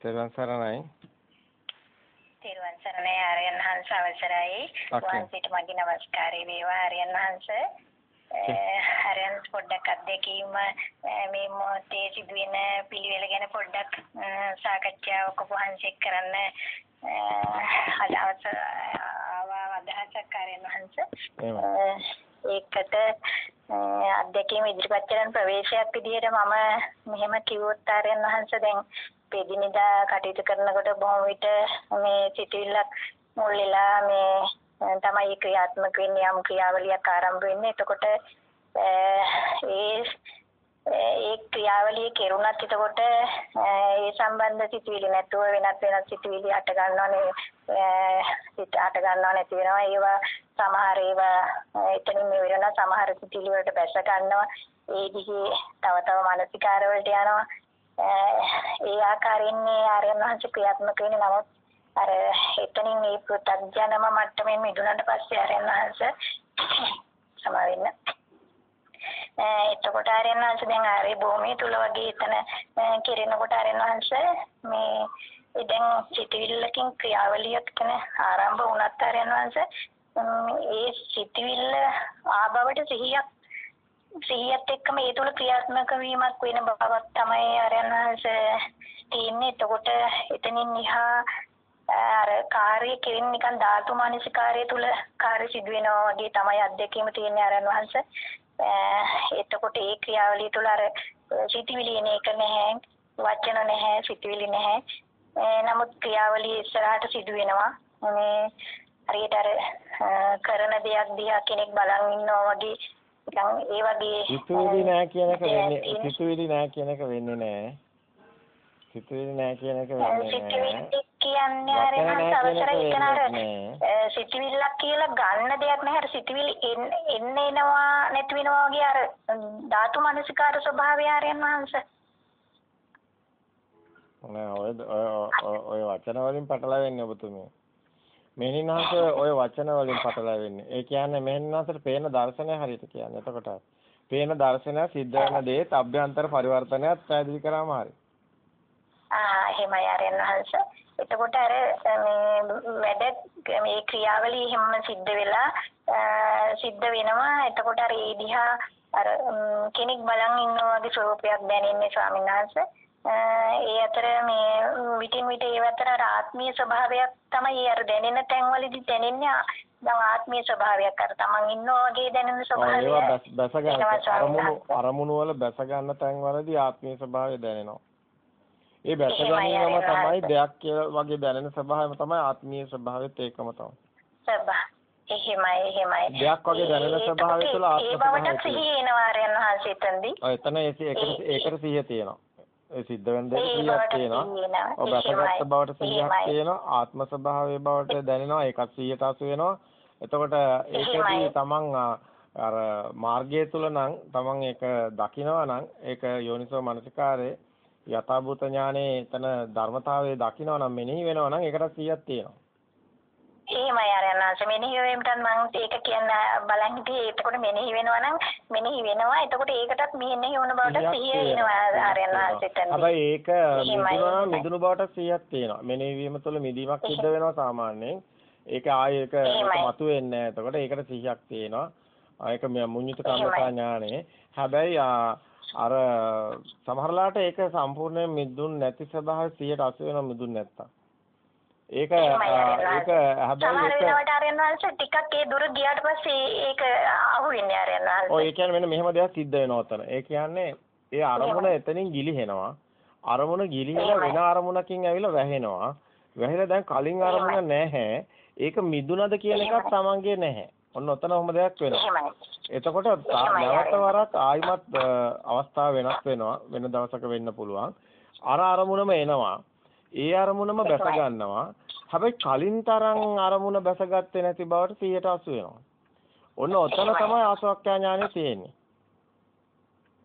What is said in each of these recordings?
තෙරුවන් සරණයි. තෙරුවන් සරණයි ආර්යයන් වහන්සේ අවසරයි. වහන්සේට මගේ নমස්කාරය වේවා ආර්යයන් වහන්සේ. ආර්යයන් පොඩ්ඩක් අත්දැකීම මේ මොහොතේ සිදුවෙන පිළිවෙල ගැන පොඩ්ඩක් සාකච්ඡාවක් ඔබ වහන්සේ කරන්න අදවස අදහසක් ආර්යයන් වහන්සේ. ඒකට අත්දැකීම ඉදිරිපත් කරන ප්‍රවේශයක් විදිහට මම මෙහෙම කිව්වොත් ආර්යයන් වහන්සේ දැන් පෙදිනදා කටයුතු කරනකොට බොහොම විට මේ සිටිල්ලක් මුල් වෙලා මේ තමයි ක්‍රියාත්මක වෙන්නේ යම් ක්‍රියාවලියක් ආරම්භ වෙන්නේ. එතකොට ඒ ඒ ක්‍රියාවලිය කෙරුණත් එතකොට ඒ සම්බන්ධ සිතුවිලි නැතුව වෙනත් වෙනත් සිතුවිලි හට ගන්නවනේ සිත හට ගන්නව නැති වෙනවා. ඒවා සමහර ඒවා එතනින් මේ වෙන සමහර සිතුවිලි වලට බැස ගන්නවා. ඒ දිගේ තව තව මානසිකාර වලට යනවා. ඒ ආකාරයෙන් මේ ආර්යයන් වහන්සේ ක්‍රියාත්මක වෙන්නේ. නමුත් අර එතනින් මේ පෘථග්ජනම මට්ටමින් මිදුණාට පස්සේ ආර්යයන් වහන්සේ සමාවෙන්න. එතකොට ආර්යයන් වහන්සේ දැන් ආර්ය භූමිය තුල වගේ එතන කෙරෙනකොට ආර්යයන් වහන්සේ මේ දැන් සිතවිල්ලකින් ක්‍රියාවලියක් එතන ආරම්භ වුණත් ආර්යයන් වහන්සේ ඒ සිතවිල්ල ආබවට සිහියක් සිහියත් එක්කම ඒ තුල ක්‍රියාත්මක වීමක් වෙන බවක් තමයි ආරයන් වහන්සේ තියෙන්නේ. එතකොට එතනින් ඉහා අර කාර්ය කෙරෙන නිකන් ධාතු මානසිකාර්ය තුල කාර්ය සිදු වෙනවා වගේ තමයි අත්දැකීම තියෙන්නේ ආරයන් වහන්සේ. එතකොට ඒ ක්‍රියාවලිය තුල අර සිතිවිලි එන එක නැහැ, වචන නැහැ, සිතිවිලි නැහැ. නමුත් ක්‍රියාවලිය ඉස්සරහට සිදු වෙනවා. මේ හරියට අර කරන දෙයක් දිහා කෙනෙක් බලන් ඉන්නවා වගේ නිකන් ඒ වගේ සිතුවිලි නෑ කියන එක වෙන්නේ සිතුවිලි නෑ කියන එක වෙන්නේ නෑ. සිතුවිලි නෑ කියන එක වෙන්නේ නෑ. කියන්නේ අර මම අවසර ඉතනර සිතුවිල්ලක් කියලා ගන්න දෙයක් නැහැ. අර සිතුවිලි එන්න එනවා නැති වෙනවා වගේ අර ධාතු මනසිකාර ස්වභාවය ආරයන් වහන්සේ. නෑ ඔය ඔය වචන වලින් පටලවෙන්නේ ඔබතුමිය. මෙහෙණින්හස ওই වචන වලින් පටලැවෙන්නේ. ඒ කියන්නේ මෙහෙණින්හසට පේන දර්ශනය හරියට කියන්නේ. එතකොට පේන දර්ශනය සිද්ධ වෙන දේත් අභ්‍යන්තර පරිවර්තනයත් පැහැදිලි කරාම හරි. ආ එහෙමයි ආරයන්හස. එතකොට අර මේ වැඩ මේ ක්‍රියාවලිය හැම සිද්ධ වෙලා සිද්ධ වෙනවා. එතකොට අර ඒ දිහා අර කෙනෙක් බලන් ඉන්නා වගේ ස්වරූපයක් දැනෙන්නේ ස්වාමීන් වහන්සේ. ඒ අතර මේ විටින් විට ඒ අතර ආත්මීය ස්වභාවයක් තමයි අර දැනෙන තැන්වලදී දැනෙන්නේ දැන් ආත්මීය ස්වභාවයක් අර තමන් ඉන්නවා වගේ දැනෙන ස්වභාවය. ඒවා බැස ගන්න අරමුණු අරමුණු වල බැස ගන්න තැන්වලදී ආත්මීය ස්වභාවය දැනෙනවා. ඒ බැස ගැනීමම තමයි දෙයක් කියලා වගේ දැනෙන ස්වභාවයම තමයි ආත්මීය ස්වභාවයත් ඒකම තමයි. ස්වභාව. එහෙමයි එහෙමයි. දෙයක් වගේ දැනෙන ස්වභාවය තුළ ආත්ම ස්වභාවය. ඒ බවට සිහිය එනවා ආරයන් වහන්සේ එතනදී. ඔය එතන ඒකට ඒකට සිහිය තියෙනවා. ඒ සිද්ධ වෙන දෙයක් සිහියක් තියෙනවා. ඔබ අසගත බවට සිහියක් තියෙනවා. ආත්ම ස්වභාවයේ බවට දැනෙනවා. ඒකත් සිහියට අසු වෙනවා. එතකොට ඒකදී තමන් අර මාර්ගය තුල නම් තමන් ඒක දකිනවා නම් ඒක යෝනිසෝ මනසිකාරේ යථාභූත ඥානේ එතන ධර්මතාවයේ දකිනවා නම් මෙනෙහි වෙනවා නම් ඒකට සිහියක් තියෙනවා. එහෙමයි ආරයන්වංශ මෙනෙහි වීමට මම ඒක කියන්න බලන් හිටියේ. එතකොට මෙනෙහි වෙනවා නම් මෙනෙහි වෙනවා. එතකොට ඒකටත් මෙනෙහි වුණ බවට සිහිය එනවා ආරයන්වංශෙට හැබැයි ඒක මිදුණා මිදුණු බවට සිහියක් තියෙනවා. මෙනෙහි වීම තුළ මිදීමක් සිද්ධ වෙනවා සාමාන්‍යයෙන්. ඒක ආයේ ඒක මතු වෙන්නේ නැහැ. එතකොට ඒකට සිහියක් තියෙනවා. ඒක මුඤ්ඤිත කම්මතා ඥානේ හැබැයි අර සමහරලාට ඒක සම්පූර්ණයෙන් මිදුන් නැති ස්වභාවය 180 වෙනවා මිදුන් නැත්තම් ඒක ඒක හැබැයි ඒක සමහර ආර්යයන් වහන්සේ ටිකක් ඒ දුර ගියාට පස්සේ ඒක අහුවෙන්නේ ආර්යයන් වහන්සේ. ඔය කියන්නේ මෙන්න මෙහෙම දෙයක් සිද්ධ වෙනවා උතන. ඒ කියන්නේ ඒ අරමුණ එතනින් ගිලිහෙනවා. අරමුණ ගිලිහිලා වෙන අරමුණකින් ඇවිල්ලා වැහෙනවා. වැහිලා දැන් කලින් අරමුණ නැහැ. ඒක මිදුනද කියන එකක් Tamange නැහැ. ඔන්න ඔතන ඔහොම දෙයක් වෙනවා. එතකොට නැවත වරක් ආයිමත් අවස්ථාව වෙනස් වෙනවා. වෙන දවසක වෙන්න පුළුවන්. අර අරමුණම එනවා. ඒ අරමුණම බැස ගන්නවා. හැබැයි කලින් තරම් අරමුණ බැසගත්තේ නැති බවට 180 වෙනවා. ඔන්න ඔතන තමයි ආසවක්ඛ්‍යා ඥානෙ තියෙන්නේ.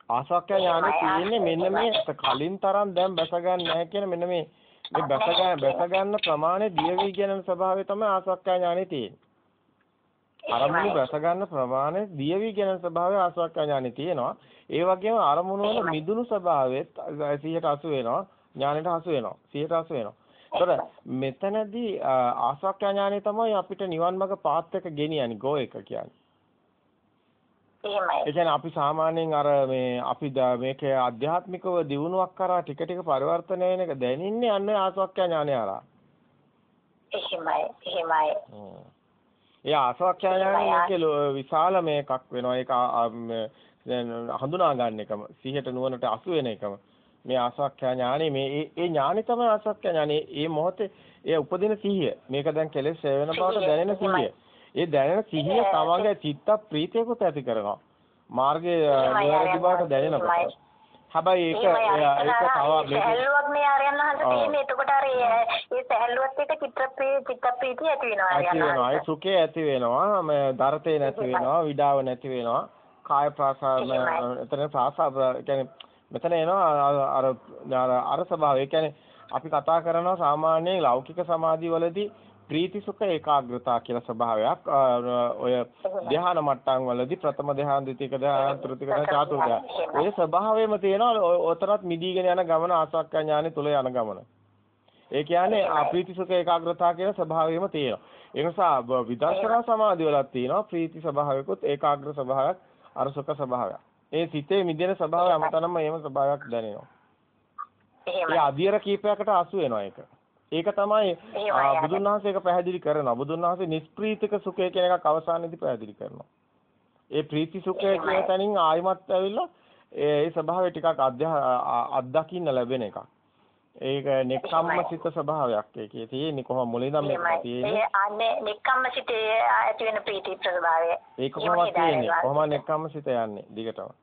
ආසවක්ඛ්‍යා ඥානෙ තියෙන්නේ මෙන්න මේ කලින් තරම් දැන් බැස ගන්න නැහැ කියන මෙන්න මේ මේ බැස ගන්න බැස ගන්න ප්‍රමාණය දියවි කියන ස්වභාවය තමයි ආසවක්ඛ්‍යා ඥානෙ තියෙන්නේ. අරමුණු බැස ගන්න ප්‍රමාණය දියවි කියන ස්වභාවය ආසවක්ඛ්‍යා ඥානෙ තියෙනවා. ඒ වගේම අරමුණු වල මිදුණු ස්වභාවයත් 180 වෙනවා. ඥානෙට හසු වෙනවා. සිහියට හසු වෙනවා. ඒතර මෙතනදී ආසවක්ඛ්‍යා ඥානෙ තමයි අපිට නිවන් මඟ පාත් එක ගෙනියන්නේ ගෝ එක කියන්නේ. එහෙමයි. ඒ අපි සාමාන්‍යයෙන් අර මේ අපි මේකේ ආධ්‍යාත්මිකව දියුණුවක් කරා ටික ටික පරිවර්තන වෙන එක දැනින්නේ අන්න ආසවක්ඛ්‍යා ඥානය හරහා. එහෙමයි. එහෙමයි. ඒ ආසවක්ඛ්‍යා ඥානය විශාල මේකක් වෙනවා. ඒක හඳුනා ගන්න එකම සිහියට නුවණට අසු වෙන එකම මේ ආසවක්ඛ්‍යා ඥානෙ මේ ඒ ඥානෙ තමයි ආසවක්ඛ්‍යා ඥානෙ. ඒ මොහොතේ ඒ උපදින සිහිය. මේක දැන් කෙලෙස් වෙන බවට දැනෙන සිහිය. ඒ දැනෙන සිහිය තමන්ගේ චිත්ත ප්‍රීතියකුත් ඇති කරනවා. මාර්ගයේ නිවැරදි බවට දැනෙනකොට. හැබැයි ඒක ඒක තව සැහැල්ලුවක් නේ ආර්යයන් වහන්සේ තියෙන්නේ. එතකොට අර ඒ සැහැල්ලුවත් එක්ක චිත්ත චිත්ත ප්‍රීතිය ඇති වෙනවා ආර්යයන් වහන්සේ. ඒ සුඛය ඇති වෙනවා. දරතේ නැති වෙනවා. විඩාව නැති වෙනවා. කාය ප්‍රාසාර එතන ප්‍රාසාර කියන්නේ මෙතන එනවා අර අර ස්වභාවය. ඒ කියන්නේ අපි කතා කරනවා සාමාන්‍යයෙන් ලෞකික සමාධි වලදී ප්‍රීති සුඛ ඒකාග්‍රතාව කියලා ස්වභාවයක්. ඔය ධ්‍යාන මට්ටම් වලදී ප්‍රථම ධ්‍යාන ද්විතීක ධ්‍යාන තෘතික ධ්‍යාන චාතුර්ථ ධ්‍යාන. ඔය ස්වභාවයම තියෙනවා ඔතරත් මිදීගෙන යන ගමන ආසක්ක ඥානෙ තුල යන ගමන. ඒ කියන්නේ අප්‍රීති සුඛ ඒකාග්‍රතාව කියන ස්වභාවයම තියෙනවා. ඒ නිසා විදර්ශනා සමාධිය වලත් තියෙනවා ප්‍රීති ස්වභාවයකුත් ඒකාග්‍ර ස්වභාවයක් අර සුඛ ස්වභාවයක්. ඒ සිතේ මිදෙන ස්වභාවය අමතනම එහෙම ස්වභාවයක් දැනෙනවා ඒ අධියර කීපයකට අසු වෙනවා ඒක ඒක තමයි බුදුන් වහන්සේ ඒක පැහැදිලි කරනවා. බුදුන් වහන්සේ නිෂ්ප්‍රීතික සුඛය කියන එකක් අවසානයේදී පැහැදිලි කරනවා. ඒ ප්‍රීති සුඛය කියන තැනින් ආයිමත් ඇවිල්ලා ඒ ස්වභාවය ටිකක් අත්දකින්න ලැබෙන එකක්. ඒක නෙක්ඛම්මසිත ස්වභාවයක් ඒකේ තියෙන්නේ කොහොම මුලින්ම මේක තියෙන්නේ. ඒ අනේ නෙක්ඛම්මසිතේ ඇති වෙන ප්‍රීති ස්වභාවය. ඒක කොහොමද තියෙන්නේ? කොහොම නෙක්ඛම්මසිත යන්නේ දිගටම.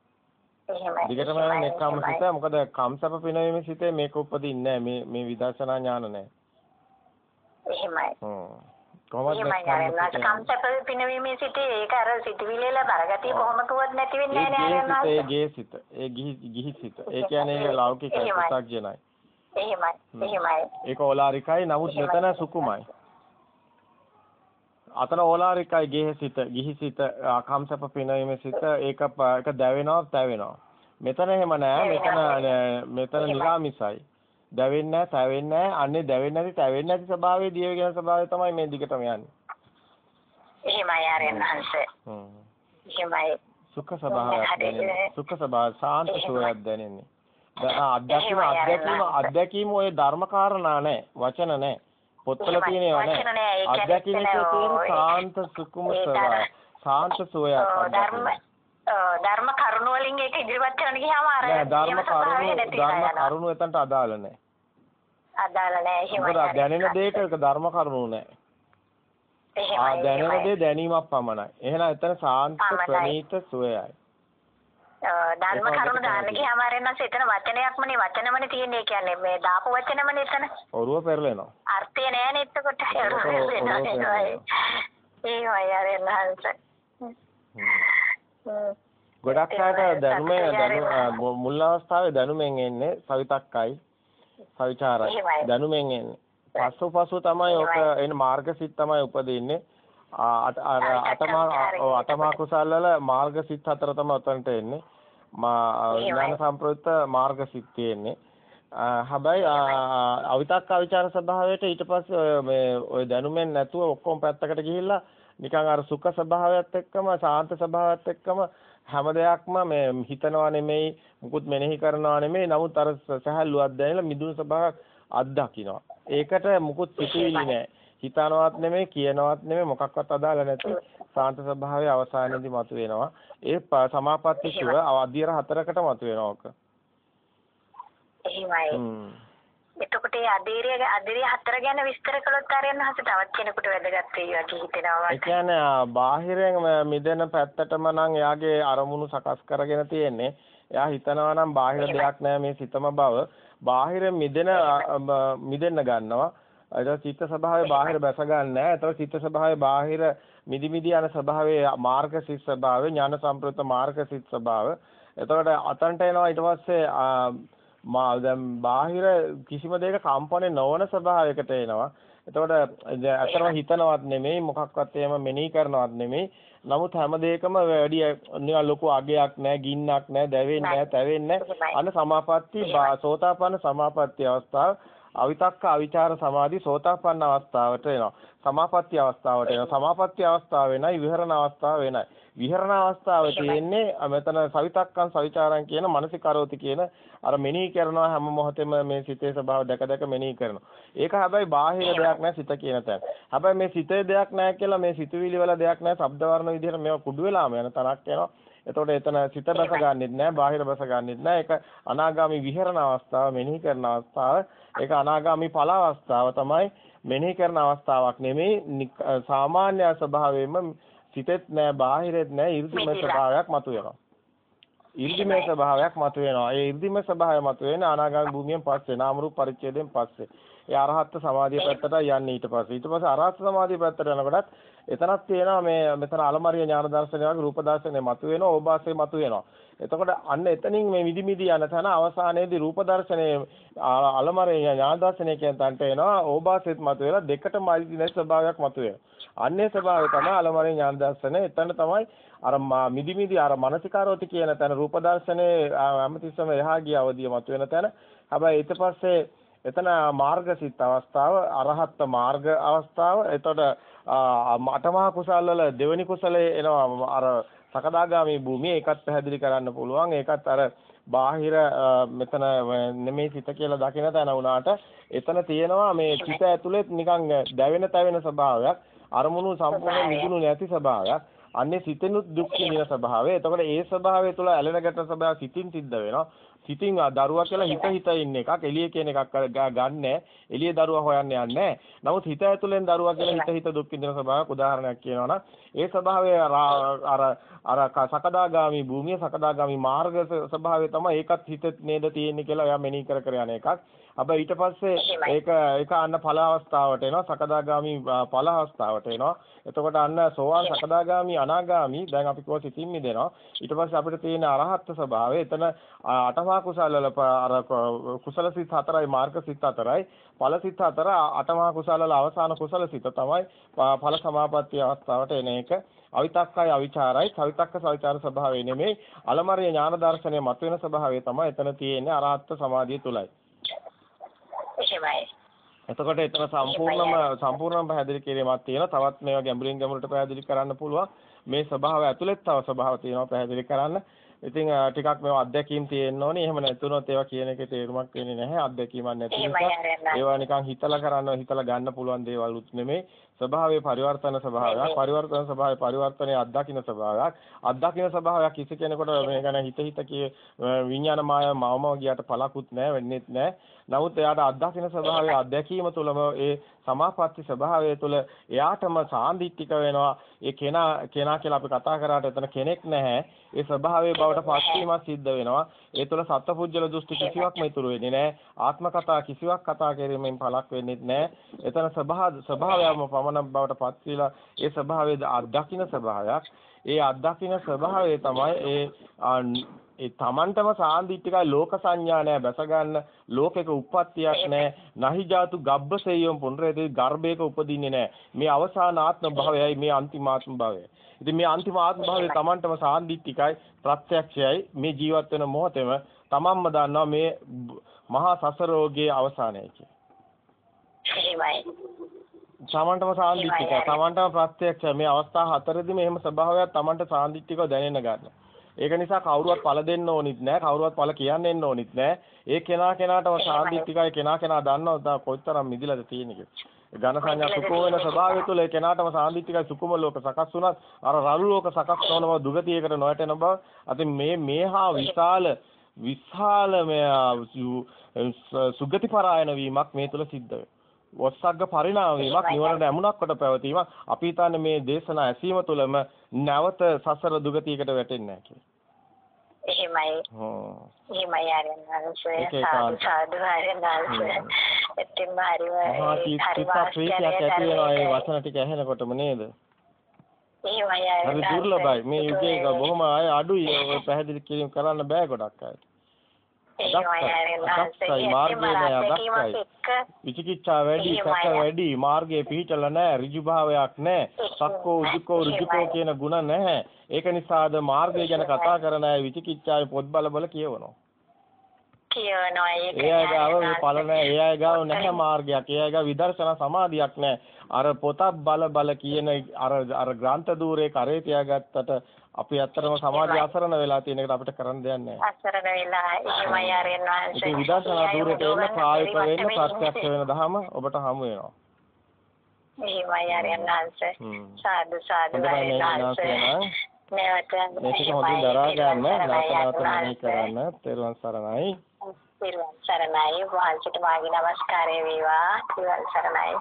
එහෙමයි. දිගටම යන නෙක්ඛම්මසිත මොකද කම්සප පිනවීමේ සිතේ මේක උපදින්නේ නැහැ. මේ මේ විදර්ශනා ඥාන නැහැ. එහෙමයි. හ්ම්. කොහොමද කම්සප පිනවීමේ සිතේ ඒක අර සිතවිලිල බරගතිය කොහොම කිව්වත් නැති වෙන්නේ නැහැ නේද? ඒ ගේ සිත. ඒ ගිහි ගිහි සිත. ඒ කියන්නේ ලෞකික සත්‍යජනයි. එහෙමයි. එහෙමයි. ඒක ඕලාරිකයි නමුත් මෙතන සුකුමයි. අතන ඕලාරිකයි ගෙහසිත ගිහිසිත ආකම්සප පිනවීමේ සිත ඒක ඒක දැවෙනවා තැවෙනවා. මෙතන එහෙම නෑ. මෙතන මෙතන නිරාමිසයි. දැවෙන්නේ නැහැ තැවෙන්නේ නැහැ අන්නේ දැවෙන්නේ නැති තැවෙන්නේ නැති ස්වභාවයේ දිය වෙන ස්වභාවය තමයි මේ දිගටම යන්නේ. එහෙමයි ආරෙන්හන්ස හ්ම්. එහෙමයි. සුඛ ස්වභාවයක් දැනෙන්නේ. සුඛ ස්වභාව ශාන්ත සුවයක් දැනෙන්නේ. අත්දැකීම අත්දැකීම අත්දැකීම ඔය ධර්ම කාරණා නැහැ වචන නැහැ පොත්වල තියෙන ඒවා නෑ. අධ්‍යක්ෂණයේ තියෙන සාන්ත සුකුම සෝය. සාන්ත සෝයක්. ධර්ම ධර්ම කරුණ වලින් ඒක ඉදිරිපත් කරන්න ගියාම අර ධර්ම කරුණ ධර්ම කරුණ එතනට අදාළ නෑ. අදාළ නෑ එහෙමයි. මොකද දැනෙන දෙයට ඒක ධර්ම කරුණු නෑ. එහෙමයි. දැනෙන දේ දැනීමක් පමණයි. එහෙනම් එතන සාන්ත ප්‍රණීත සෝයයි. ධර්ම කරුණ දාන්න ගියාම ආරෙන්නස් එතන වචනයක්මනේ වචනමනේ තියෙන්නේ කියන්නේ. මේ දාපු වචනමනේ එතන. ඔරුව පෙරලෙනවා. අර්ථය නෑනේ එතකොට. ඒ වයි ආරෙන්නස්. ගොඩක් අයට දැනුමේ මුල් අවස්ථාවේ දැනුමෙන් එන්නේ සවිතක්කයි සවිචාරයි. දැනුමෙන් එන්නේ. පසු පසු තමයි ඔක එන මාර්ගසිත තමයි උපදින්නේ. අටමා අටමා කුසල් වල මාර්ගසිත හතර තමයි උතන්ට එන්නේ. මා ඥාන සම්ප්‍රයුක්ත මාර්ගසිත තියෙන්නේ. හැබැයි අවිතක්ක අවිචාර ස්වභාවයට ඊට පස්සේ මේ ওই දැනුමෙන් නැතුව ඔක්කොම පැත්තකට ගිහිල්ලා නිකන් අර සුඛ ස්වභාවයත් එක්කම ශාන්ත ස්වභාවයත් එක්කම හැම දෙයක්ම මේ හිතනවා නෙමෙයි මුකුත් මෙනෙහි කරනවා නෙමෙයි නමුත් අර සහැල්ලුවක් දැනෙලා මිදුණු ස්වභාවයක් අත්දකින්නවා. ඒකට මුකුත් සිතුවිලි නැහැ. හිතනවත් නෙමෙයි කියනවත් නෙමෙයි මොකක්වත් අදාළ නැති සාන්ත ස්වභාවය අවසානයේදී මතුවෙනවා. ඒ සමාපatti සුව අධියර හතරකට මතුවෙනවා ඔක. එහෙමයි. එතකොට ඒ අධීරිය අධීරිය හතර ගැන විස්තර කළොත් ආරයන් හස තවත් කෙනෙකුට වැදගත් වෙයි වගේ හිතෙනවා. ඒ කියන්නේ බාහිරෙන් මිදෙන පැත්තටම නම් එයාගේ අරමුණු සකස් කරගෙන තියෙන්නේ. එයා හිතනවා නම් බාහිර දෙයක් නෑ මේ සිතම බව. බාහිර මිදෙන මිදෙන්න ගන්නවා. ඒක චිත්ත ස්වභාවය බාහිර බැස ගන්න නැහැ. ඒතර චිත්ත ස්වභාවය බාහිර මිදි මිදි යන ස්වභාවයේ මාර්ග සිත් ස්වභාවය ඥාන සම්ප්‍රයුක්ත මාර්ග සිත් ස්වභාවය. එතකොට අතන්ට එනවා ඊට පස්සේ මා දැන් බාහිර කිසිම දෙයක කම්පණය නොවන ස්වභාවයකට එනවා. එතකොට ඇත්තම හිතනවත් නෙමෙයි මොකක්වත් එහෙම මෙනෙහි කරනවත් නෙමෙයි. නමුත් හැම දෙයකම වැඩි නිකන් ලොකු අගයක් නැහැ, ගින්නක් නැහැ, දැවෙන්නේ නැහැ, තැවෙන්නේ නැහැ. අන්න සමාපatti සෝතාපන්න සමාපatti අවස්ථාව අවිතක්ක අවිචාර සමාධි සෝතාපන්න අවස්ථාවට එනවා. සමාපatti අවස්ථාවට එනවා. සමාපatti අවස්ථාව වෙනයි විහරණ අවස්ථාව වෙනයි. විහරණ අවස්ථාව තියෙන්නේ මෙතන සවිතක්කං සවිචාරං කියන මානසිකරෝති කියන අර මෙනෙහි කරනවා හැම මොහොතෙම මේ සිතේ ස්වභාව දැක දැක මෙනෙහි කරනවා. ඒක හැබැයි බාහිර දෙයක් නෑ සිත කියන තැන. හැබැයි මේ සිතේ දෙයක් නෑ කියලා මේ සිතුවිලි වල දෙයක් නෑ ශබ්ද වර්ණ විදිහට මේවා කුඩු වෙලාම යන තරක් යනවා. එතකොට එතන සිත බැස ගන්නෙත් නෑ, බාහිර බැස ගන්නෙත් නෑ. ඒක අනාගාමි විහෙරණ අවස්ථාව, මෙනෙහි කරන අවස්ථාව, ඒක අනාගාමි ඵල අවස්ථාව තමයි මෙනෙහි කරන අවස්ථාවක් නෙමෙයි සාමාන්‍ය ස්වභාවයෙන්ම සිතෙත් නෑ, බාහිරෙත් නෑ, 이르දිමේ ස්වභාවයක් මතුවෙනවා. ඉර්ධිමය ස්වභාවයක් මතුවෙනවා. ඒ ඉර්ධිමය ස්වභාවය මතුවෙන අනාගාමී භූමියෙන් පස්සේ නාම රූප පරිච්ඡේදයෙන් පස්සේ. ඒ අරහත් සමාධිය පැත්තට යන්නේ ඊට පස්සේ. ඊට පස්සේ අරහත් සමාධිය පැත්තට යනකොටත් එතනක් තියෙනවා මේ මෙතන අලමරිය ඥාන දර්ශනය වගේ රූප දර්ශනය මතුවෙනවා, ඕභාසය මතුවෙනවා. එතකොට අන්න එතනින් මේ විදි මිදි යන තැන අවසානයේදී රූප දර්ශනයේ අලමරිය ඥාන දර්ශනය කියන තැනට එනවා, ඕභාසෙත් මතුවෙලා දෙකටම අයිති නැති ස්වභාවයක් මතුවෙනවා. අන්නේ ස්වභාවය තමයි අලමරිය ඥාන දර්ශනය. එතන තමයි අර මිදි මිදි අර මානසිකාරෝති කියන තැන රූප දර්ශනයේ හැමතිස්සම එහා ගිය අවදිය මතුවෙන තැන. හැබැයි ඊට පස්සේ එතන මාර්ගසිත අවස්ථාව අරහත් මාර්ග අවස්ථාව. එතකොට අටමහා කුසල වල දෙවෙනි කුසලයේ එනවා. අර සකදාගාමී භූමිය ඒකත් පැහැදිලි කරන්න පුළුවන්. ඒකත් අර බාහිර මෙතන නෙමෙයි සිත කියලා දකින තැන වුණාට එතන තියෙනවා මේ සිත ඇතුළේ නිකන් දැවෙන තැවෙන ස්වභාවයක්. අරමුණු සම්පූර්ණ නිදුණු නැති ස්වභාවයක්. අන්නේ සිතෙනුත් දුක් විඳින ස්වභාවය. එතකොට ඒ ස්වභාවය තුළ ඇලෙන ගැටෙන ස්වභාවය සිතින් සිද්ධ වෙනවා. සිතින් දරුවා කියලා හිත හිත ඉන්න එකක් එළිය කියන එකක් ගන්නෑ. එළිය දරුවා හොයන්න යන්නේ නමුත් හිත ඇතුලෙන් දරුවා කියලා හිත හිත දුක් විඳින ස්වභාවයක් උදාහරණයක් කියනවා ඒ ස්වභාවය අර අර සකදාගාමි භූමිය සකදාගාමි මාර්ග ස්වභාවය තමයි ඒකත් හිතේ නේද තියෙන්නේ කියලා එයා මෙනෙහි කර කර යන එකක්. හැබැයි ඊට පස්සේ ඒක ඒක අන්න ඵල අවස්ථාවට එනවා සකදාගාමි ඵල අවස්ථාවට එනවා. එතකොට අන්න සෝවාන් සකදාගාමි අනාගාමි දැන් අපි කෝ සිතින් මිදෙනවා. ඊට පස්සේ අපිට තියෙන අරහත් ස්වභාවය එතන අටමා කුසල අර කුසල සිත් හතරයි මාර්ග සිත් හතරයි ඵල සිත් හතර අටමා කුසල අවසාන කුසල සිත තමයි ඵල සමාපatti අවස්ථාවට එන එක. අවිතක්කයි අවිචාරයි සවිතක්ක සවිචාර ස්වභාවය නෙමෙයි අලමරිය ඥාන දර්ශනය මතුවෙන ස්වභාවය තමයි එතන තියෙන්නේ අරහත් සමාධිය තුලයි. එතකොට එතන සම්පූර්ණම සම්පූර්ණම පැහැදිලි කිරීමක් තියෙනවා. තවත් මේවා ගැඹුරින් ගැඹුරට පැහැදිලි කරන්න පුළුවන්. මේ ස්වභාවය ඇතුළෙත් තව ස්වභාව තියෙනවා පැහැදිලි කරන්න. ඉතින් ටිකක් මේවා අත්දැකීම් තියෙන්න ඕනේ. එහෙම නැතුනොත් ඒවා කියන එකේ තේරුමක් වෙන්නේ නැහැ. අත්දැකීමක් නැති නිසා ඒවා නිකන් හිතලා කරන්න හිතලා ගන්න පුළුවන් දේවල්ුත් නෙමෙයි. ස්වභාවයේ පරිවර්තන ස්වභාවයක් පරිවර්තන ස්වභාවයේ පරිවර්තනයේ අත්දකින්න ස්වභාවයක්. අත්දකින්න ස්වභාවයක් කිසි කෙනෙකුට මේ ගැන හිත හිත කිය විඥාන මාය මවම ගියට පළකුත් නැහැ වෙන්නේත් නැහැ නමුත් එයාට අත්දකින්න ස්වභාවයේ අත්දැකීම තුළම ඒ සමාපatti ස්වභාවය තුළ එයාටම සාන්දිටික වෙනවා. ඒ කෙනා කෙනා කියලා අපි කතා කරාට එතන කෙනෙක් නැහැ. ඒ ස්වභාවයේ බවට පත්වීමක් සිද්ධ වෙනවා. ඒ තුළ සත්පුජ්‍යල දෘෂ්ටි කිසිවක්ම ඉතුරු වෙන්නේ නැහැ ආත්ම කතා කිසිවක් කතා කිරීමෙන් පළක් වෙන්නේ නැහැ එතන ස්වභාව ස්වභාවයම පමණ බවට පත් වෙලා ඒ ස්වභාවයේ අත්දකින්න ස්වභාවයක්. ඒ අත්දකින්න ස්වභාවය තමයි ඒ ඒ තමන්ටම සාන්දිටිකයි ලෝක සංඥා නැහැ බැස ගන්න ලෝකෙක උප්පත්තියක් නැහැ නහි ජාතු ගබ්බසෙයම් පුනරේදී ගර්භයක උපදින්නේ නැහැ මේ අවසාන ආත්ම භාවයයි මේ අන්තිම ආත්ම භාවයයි ඉතින් මේ අන්තිම ආත්ම භාවයේ තමන්ටම සාන්දිටිකයි ප්‍රත්‍යක්ෂයයි. මේ ජීවත් වෙන මොහොතේම තමන්ම දන්නවා මේ මහා සසරෝගයේ අවසානයයි කියලා. තමන්ටම සාන්දිටිකයි. තමන්ටම ප්‍රත්‍යක්ෂ මේ අවස්ථා හතරෙදිම එහෙම ස්වභාවයක් තමන්ට සාන්දිටිකව දැනෙන්න ගන්න. ඒක නිසා කවුරුවත් පළ දෙන්න ඕනිත් නෑ. කවුරුවත් පළ කියන්න එන්න ඕනිත් නෑ. ඒ කෙනා කෙනාටම සාන්දිටිකයි කෙනා කෙනා දන්නවා කොච්තරම් මිදිලාද තියෙන්නේ ඝන සංඥා සුකෝ වෙන ස්වභාවය තුළ ඒ කෙනාටම සාන්දිටිකයි සුකුම ලෝක සකස් වුණත් අර රළු ලෝක සකස් නොවන බව දුගතියකට නොයටෙන බව අතින් මේ මේහා විශාල විශාල මේ සුගති පරායන වීමක් මේ තුළ සිද්ධ වෙනවා. වස්සග්ග පරිණාම වීමක් නිවනට ඇමුණක් කොට පැවතීමක් අපි හිතන්නේ මේ දේශනා ඇසීම තුළම නැවත සසර දුගතියකට වැටෙන්නේ නැහැ කියලා. එහෙමයි. හ්ම්. එහෙමයි ආරයන්වන්සේ සාදු සාදු ආරයන්වන්සේ. එතින් හරිව හරි වාස්තියක් ඇති වෙනවා ඒ වචන ටික ඇහෙනකොටම නේද? එහෙමයි ආරයන්. හරි දුර්ලභයි. මේ යුගයේ බොහොම අය අඩුයි පැහැදිලි කිරීම කරන්න බෑ ගොඩක් අයට. අදක්ෂයි මාර්ගයේ නෑ අදක්ෂයි විචිකිච්ඡා වැඩි සැක වැඩි. මාර්ගයේ පිහිටලා නැහැ ඍජු භාවයක් නැහැ සක්කෝ උජුකෝ ඍජුකෝ කියන ಗುಣ නැහැ. ඒක නිසාද මාර්ගය ගැන කතා කරන අය විචිකිච්ඡාවේ පොත් බල බල කියවනවා. කියනවා ඒක ඒ අය ගාව පල නැහැ ඒ අය ගාව නැහැ මාර්ගයක්. ඒ අය ගාව විදර්ශනා සමාධියක් නැහැ අර පොතක් බල බල කියන අර අර ග්‍රන්ථ දූරේ කරේ තියාගත්තට අපි ඇත්තටම සමාධිය අසරණ වෙලා තියෙන එකට අපිට කරන්න දෙයක් නැහැ. අසරණ වෙලා එහෙමයි ආරයන් වහන්සේ. ඉතින් විදර්ශනා දූරේට එන්න ප්‍රායෝගික වෙන්න ප්‍රත්‍යක්ෂ වෙන දහම ඔබට හමු වෙනවා. එහෙමයි ආරයන් වහන්සේ. සාදු සාදු නැවත මේක හොඳින් දරා ගන්න. නැවත නැවත කරන්න. තෙරුවන් සරණයි. වහන්සේ. සරණයි. වහන්සේට මාගේ নমස්කාරය වේවා. ත්‍රිවංශ සරණයි.